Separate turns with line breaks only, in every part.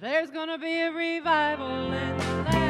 There's gonna be a revival in the land.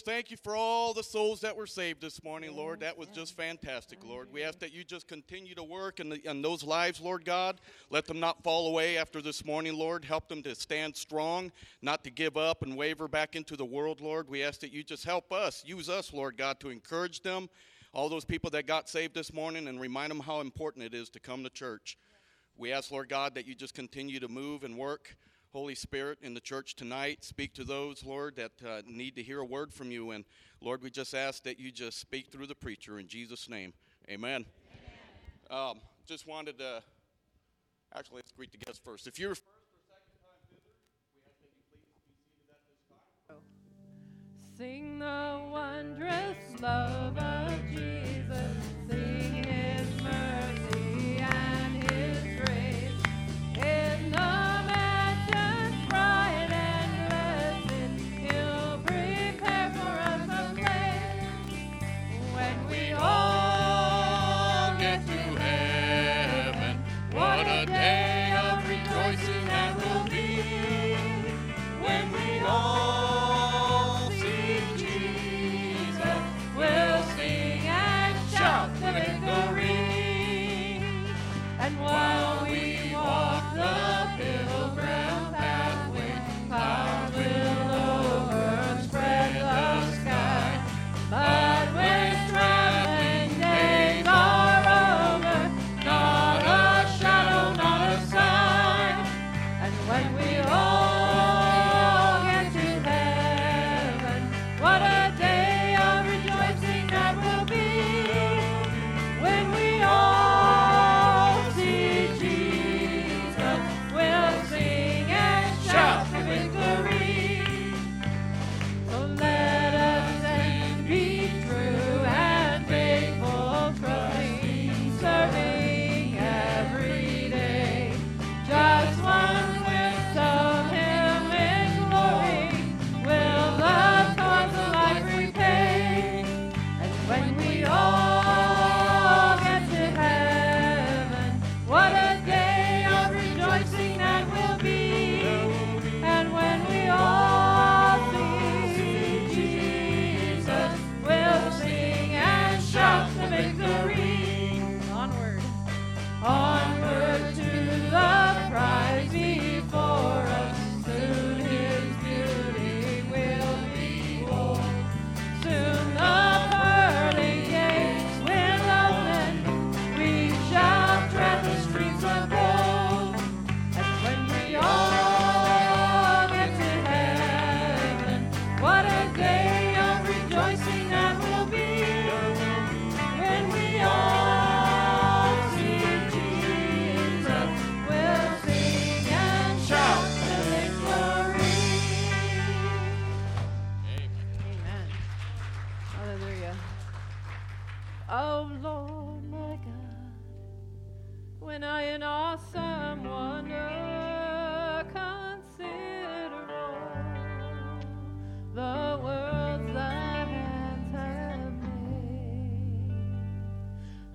Just thank you for all the souls that were saved this morning, Lord. That was just fantastic, Lord. We ask that you just continue to work in, the, in those lives, Lord God. Let them not fall away after this morning, Lord. Help them to stand strong, not to give up and waver back into the world, Lord. We ask that you just help us, use us, Lord God, to encourage them, all those people that got saved this morning, and remind them how important it is to come to church. We ask, Lord God, that you just continue to move and work, Holy Spirit, in the church tonight. Speak to those, Lord, that uh, need to hear a word from you. And Lord, we just ask that you just speak through the preacher in Jesus' name. Amen. Um, just wanted to, actually, let's greet the guests first. If you're.
Sing the wondrous love of Jesus.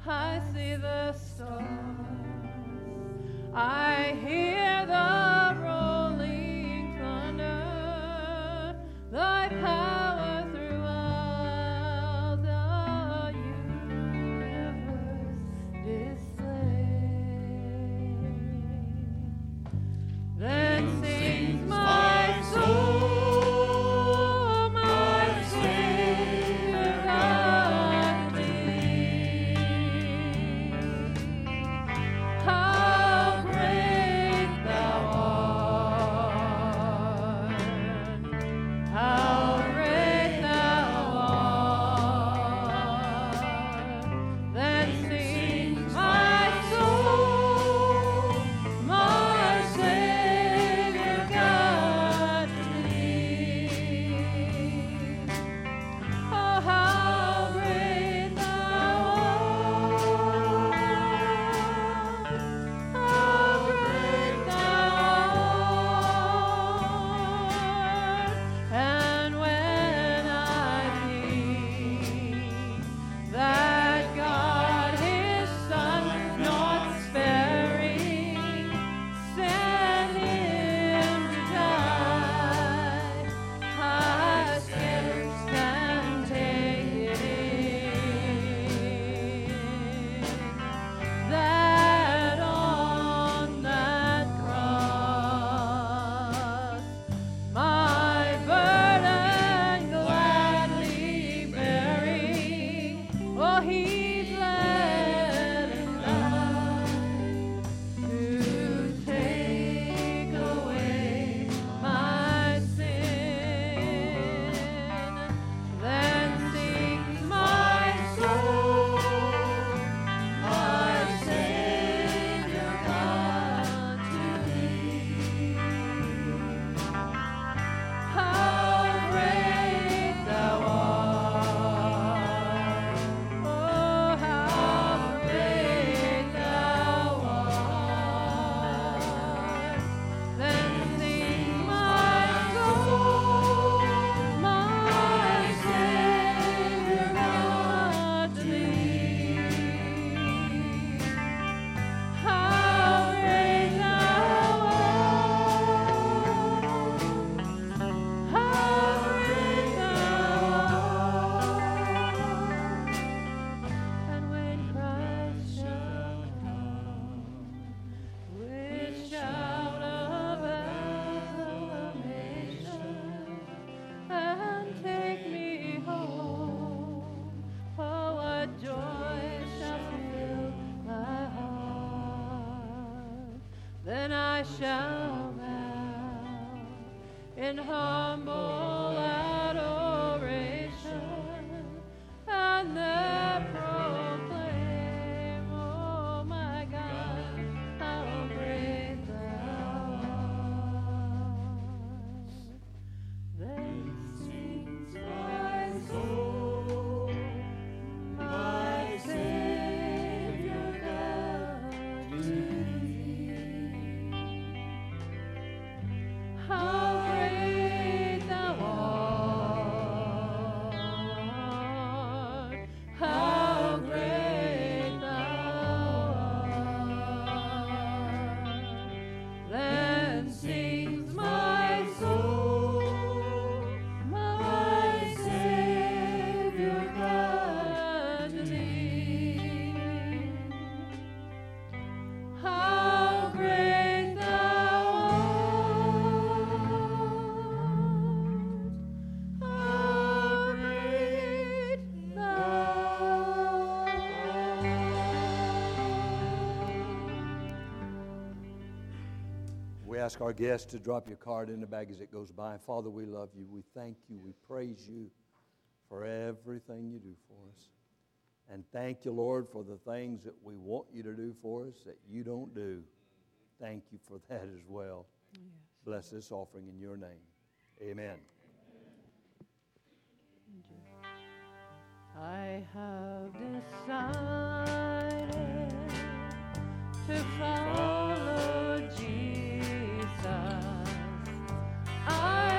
I see the stars. I hear. then I shall bow in humble.
ask our guests to drop your card in the bag as it goes by. Father, we love you. We thank you. We praise you for everything you do for us. And thank you, Lord, for the things that we want you to do for us that you don't do. Thank you for that as well. Yes. Bless this offering in your name. Amen.
I have decided to follow. I